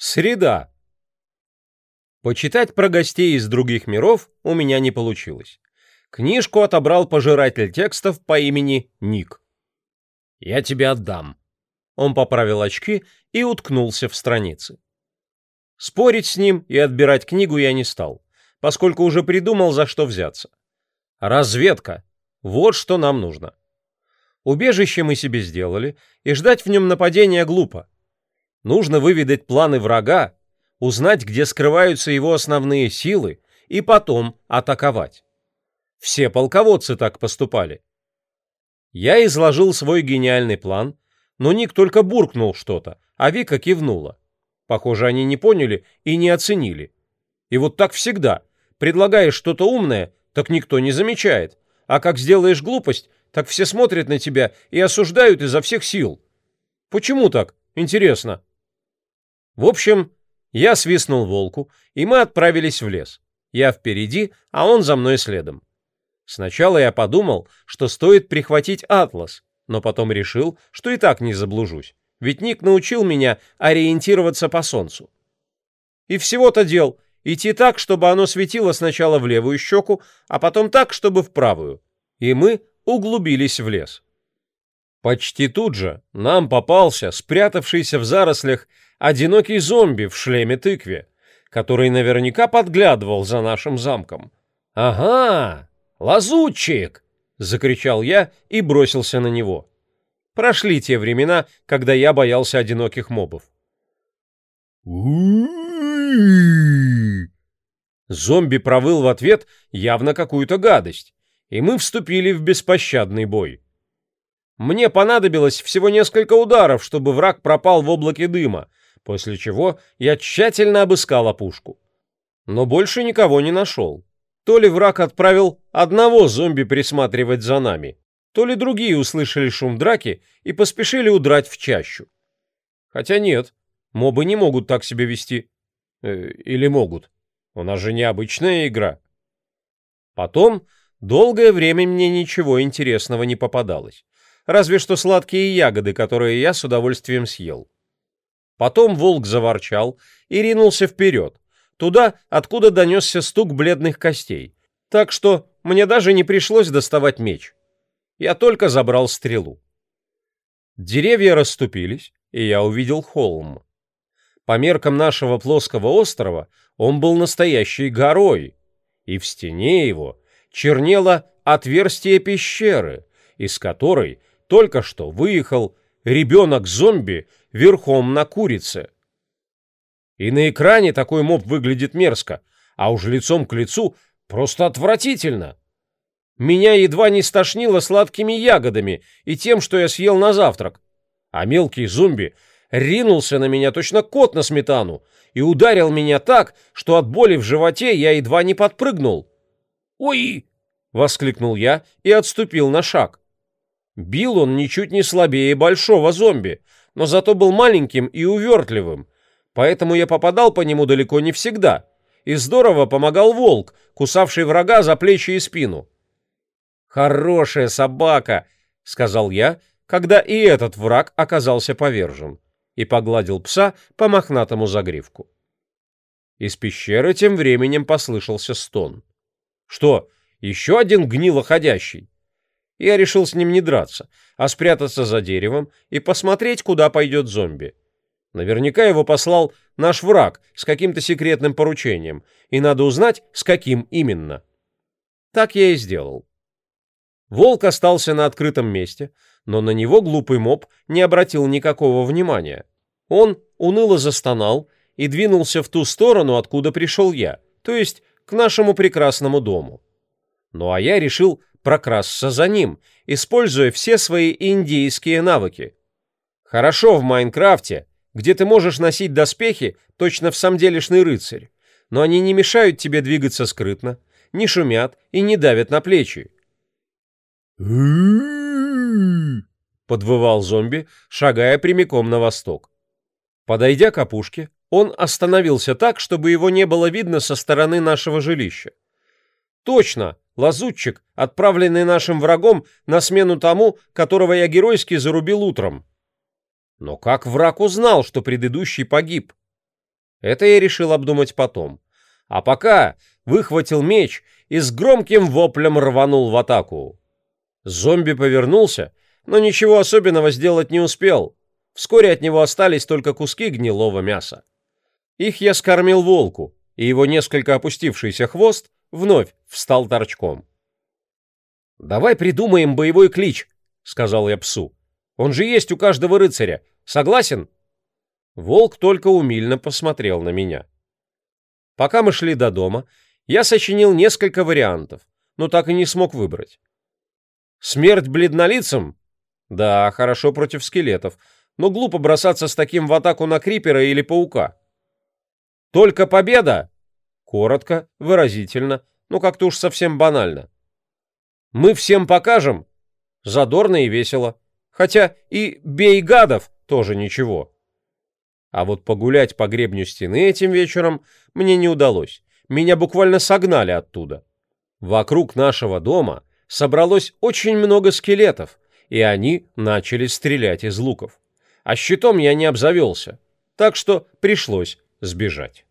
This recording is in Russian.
Среда. Почитать про гостей из других миров у меня не получилось. Книжку отобрал пожиратель текстов по имени Ник. «Я тебе отдам». Он поправил очки и уткнулся в страницы. Спорить с ним и отбирать книгу я не стал, поскольку уже придумал, за что взяться. Разведка. Вот что нам нужно. Убежище мы себе сделали, и ждать в нем нападения глупо. Нужно выведать планы врага, узнать, где скрываются его основные силы, и потом атаковать. Все полководцы так поступали. Я изложил свой гениальный план, но Ник только буркнул что-то, а Вика кивнула. Похоже, они не поняли и не оценили. И вот так всегда. Предлагаешь что-то умное, так никто не замечает. А как сделаешь глупость, так все смотрят на тебя и осуждают изо всех сил. Почему так? Интересно. В общем, я свистнул волку, и мы отправились в лес. Я впереди, а он за мной следом. Сначала я подумал, что стоит прихватить атлас, но потом решил, что и так не заблужусь, ведь Ник научил меня ориентироваться по солнцу. И всего-то дел — идти так, чтобы оно светило сначала в левую щеку, а потом так, чтобы в правую. И мы углубились в лес. Почти тут же нам попался спрятавшийся в зарослях одинокий зомби в шлеме тыкве, который наверняка подглядывал за нашим замком. «Ага, лазутчик!» — закричал я и бросился на него. Прошли те времена, когда я боялся одиноких мобов. Зомби провыл в ответ явно какую-то гадость, и мы вступили в беспощадный бой. Мне понадобилось всего несколько ударов, чтобы враг пропал в облаке дыма, после чего я тщательно обыскал опушку. Но больше никого не нашел. То ли враг отправил одного зомби присматривать за нами, то ли другие услышали шум драки и поспешили удрать в чащу. Хотя нет, мобы не могут так себя вести. Э, или могут. У нас же необычная игра. Потом долгое время мне ничего интересного не попадалось. Разве что сладкие ягоды, которые я с удовольствием съел. Потом волк заворчал и ринулся вперед, туда, откуда донесся стук бледных костей. Так что мне даже не пришлось доставать меч. Я только забрал стрелу. Деревья расступились, и я увидел холм. По меркам нашего плоского острова он был настоящей горой, и в стене его чернело отверстие пещеры, из которой только что выехал ребенок зомби верхом на курице. И на экране такой моб выглядит мерзко, а уж лицом к лицу просто отвратительно. Меня едва не стошнило сладкими ягодами и тем, что я съел на завтрак. А мелкий зомби ринулся на меня точно кот на сметану и ударил меня так, что от боли в животе я едва не подпрыгнул. «Ой!» — воскликнул я и отступил на шаг. Бил он ничуть не слабее большого зомби, но зато был маленьким и увертливым. Поэтому я попадал по нему далеко не всегда. И здорово помогал волк, кусавший врага за плечи и спину. «Хорошая собака!» — сказал я, когда и этот враг оказался повержен, и погладил пса по мохнатому загривку. Из пещеры тем временем послышался стон. «Что, еще один гнилоходящий?» Я решил с ним не драться, а спрятаться за деревом и посмотреть, куда пойдет зомби. Наверняка его послал наш враг с каким-то секретным поручением, и надо узнать, с каким именно. Так я и сделал. Волк остался на открытом месте, но на него глупый моб не обратил никакого внимания. Он уныло застонал и двинулся в ту сторону, откуда пришел я, то есть к нашему прекрасному дому. Ну а я решил прокрасться за ним, используя все свои индийские навыки. Хорошо в Майнкрафте, где ты можешь носить доспехи, точно в самом делешный рыцарь, но они не мешают тебе двигаться скрытно, не шумят и не давят на плечи. подвывал зомби, шагая прямиком на восток. Подойдя к опушке, он остановился так, чтобы его не было видно со стороны нашего жилища. «Точно!» лазутчик, отправленный нашим врагом на смену тому, которого я геройски зарубил утром. Но как враг узнал, что предыдущий погиб? Это я решил обдумать потом. А пока выхватил меч и с громким воплем рванул в атаку. Зомби повернулся, но ничего особенного сделать не успел. Вскоре от него остались только куски гнилого мяса. Их я скормил волку, и его несколько опустившийся хвост вновь встал торчком. «Давай придумаем боевой клич», — сказал я псу. «Он же есть у каждого рыцаря. Согласен?» Волк только умильно посмотрел на меня. Пока мы шли до дома, я сочинил несколько вариантов, но так и не смог выбрать. «Смерть бледнолицам?» «Да, хорошо против скелетов, но глупо бросаться с таким в атаку на крипера или паука». «Только победа!» коротко, выразительно, но как-то уж совсем банально. «Мы всем покажем!» Задорно и весело. Хотя и «бей гадов» тоже ничего. А вот погулять по гребню стены этим вечером мне не удалось. Меня буквально согнали оттуда. Вокруг нашего дома собралось очень много скелетов, и они начали стрелять из луков. А щитом я не обзавелся, так что пришлось сбежать.